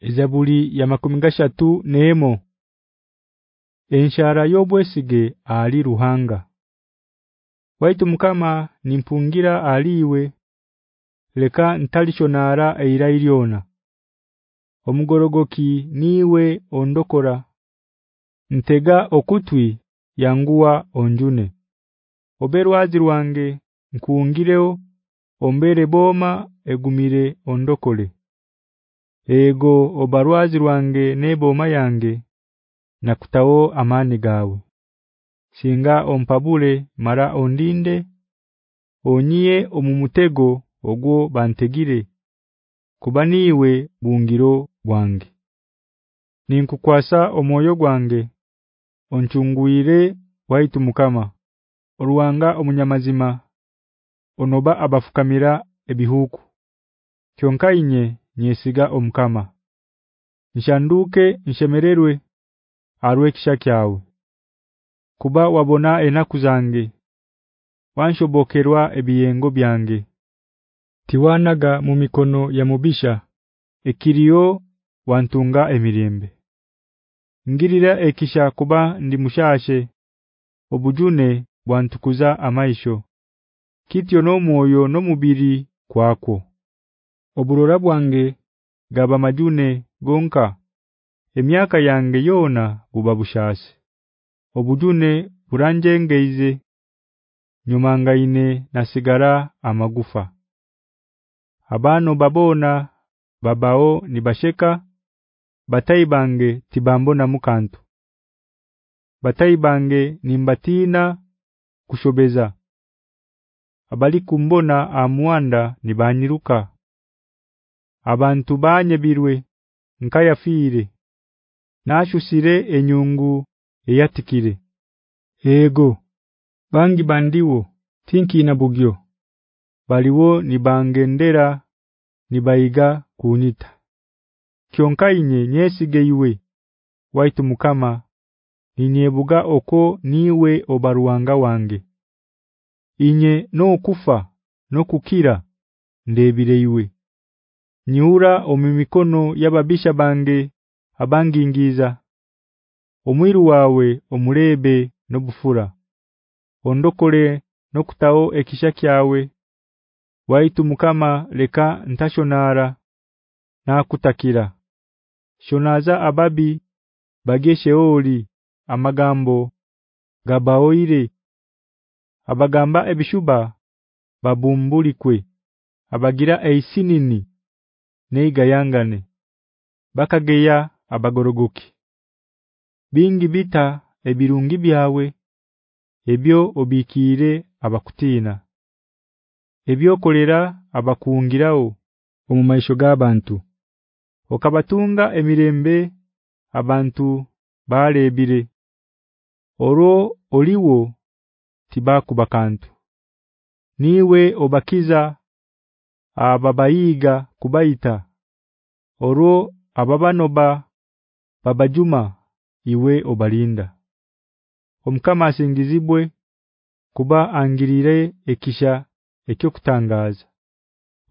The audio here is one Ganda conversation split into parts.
Ezabuli ya makumi gashatu neemo Enshara yobwesige ali ruhanga. Waitu mukama nimpungira aliwe leka ntalishonara eira iliona Omugorogoki niwe ondokora. Ntega okutwi yanguwa onjune. Oberwazi rwange nkuungireo ombere boma egumire ondokole Ego obarwazi rwange neboma yange nakutawo amani gawe. Singa ompabule mara ondinde onyiye omumutego ogwo bantegire kubaniwe bungiro bwange. Ninkukwasa omwoyo gwange onchunguire waitu mukama. Oruwanga omunyamazima onoba abafukamira ebihuku. Kyonkainye nyesiga omkama Nshanduke nshemererwe arwe kishakyawe Kuba wabona enaku zange Wanshobokerwa ebiyengo byange. Tiwanaga mu mikono ya mubisha ekiriyo wantunga emirembe. Ngirira ekisha kuba ndi mushashe obujune bwantukuza amaisho. Kityo no moyo no mubiri kwako Oburora bwange gaba majune gonka. Emyaka yange yona bubabushashe Obujune buranjengeize. Nyumangaine nasigara amagufa. Abano babona babao nibasheka bataibange tibambo na mukantu. Bataibange nimbatina kushobeza. Abali kumbona amwanda nibanyiruka Abantu banye birwe nkayafire Nashusire enyungu eyatikire. Ego bangi bandiwo tinki na bugyo. Baliwo nibangendera nibayiga kunyita. Kyonkainye nyesige iwe waitu mukama ninyebuga oko niwe obaruwanga wange. Inye no kufa no kukira ndebire iwe Nyura omimikono yababisha bange abangingiza. Omwiru wawe omulebe nobufura. Ondokole nokutao ekisha kyawe. Waitu mukama leka ntashonara na kutakira Shonaza ababi bageshe oli amagambo gabaoire abagamba ebishuba babumbulikwe abagira eisinini neigayangane bakageya abagorogoki. Bingi bita ebirungi byawe ebyo obikire abakutina. Ebyo kolera abakuungirao omumaisho gabantu okabatunga emirembe abantu balebire oro oliwo tibaku bakantu niwe obakiza ababayiga kubaita oro ababanoba babajuma iwe obalinda. Omkama asingizibwe kuba angirire ekisha ekyo kutangaza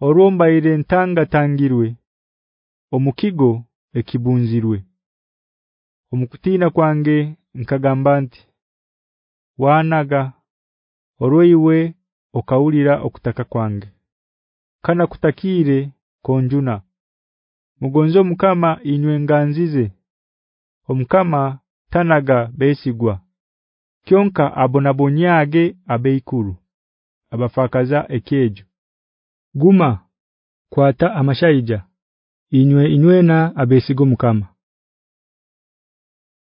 oromba ile ntanga tangirwe omukigo ekibunzirwe. Omukutina kwange nkagamba nti wanaga oroiwe okaulira okutaka kwange kana kutakire konjuna. Mugonzo mukama inywe nganzize. Omukama tanaga besigwa. Kyonka abonabonyage abeikuru. Abafakaza ekejo guma kwata amashaija. Inywe inywena abesigo mukama